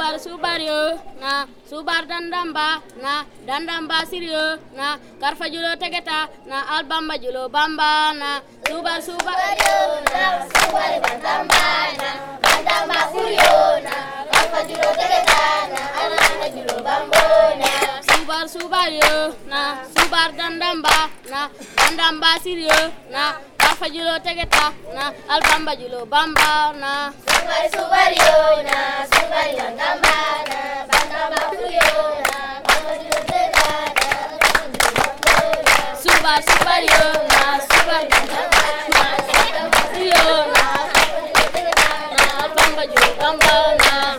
subar subar yo. Na subar dandamba. Na dandamba siryo na karfa julo tegeta. Na albamba julo bamba. Na subar subar yo. Na subar dandamba. Na dandamba siryo na karfa julo tegeta. Na albamba julo bamba. Na subar subar yo. Na subar dandamba. Na dandamba siryo na karfa julo tegeta. Na albamba julo bamba. Na subar subar yo. Na na albamba julo bamba na yo na